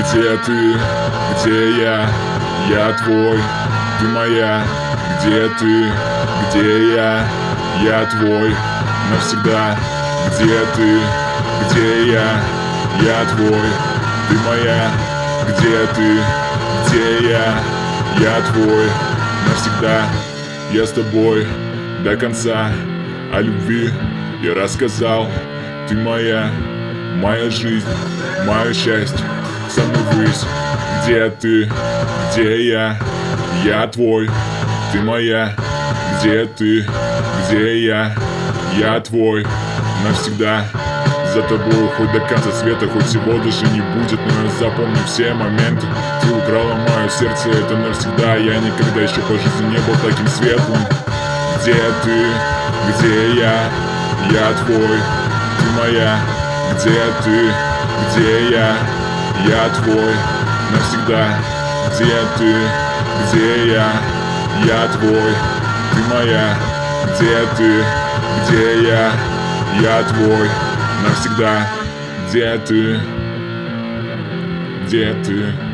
Где ты? Где я? Я твой, ты моя. Где ты? Где я? Я твой навсегда. Где ты? Где я? Я твой, ты моя. Где ты? Где я? Я твой навсегда. Я с тобой до конца. О любви я рассказал. Ты моя моя жизнь, мое счастье. Самый ввысь, где ты, где я, я твой. Ты моя, где ты, где я, я твой. Навсегда. За тобой хоть до конца света, хоть всего даже не будет. Но я запомню все моменты. Ты украла мое сердце, это навсегда. Я никогда еще по жизни не был таким светлым. Где ты, где я, я твой, ты моя Где ты, где я, я твой навсегда. Где ты, где я, я твой, ты моя. Где ты, где я, я твой навсегда. Где ты, где ты